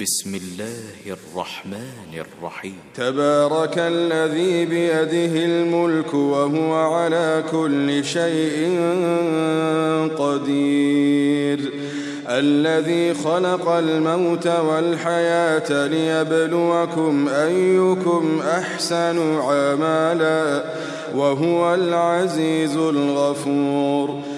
بسم الله الرحمن الرحيم. تبارك الذي بيده الملك وهو على كل شيء قدير. الذي خلق الموت والحياة ليبلوكم أيكم أحسن عملا وهو العزيز الغفور.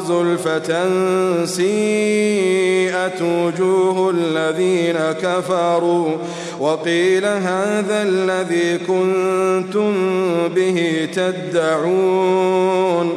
زلفة سيئت وجوه الذين كفروا وقيل هذا الذي كنتم به تدعون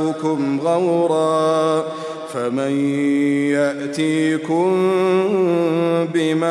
ماؤكم غورا فمن يأتيكم بماء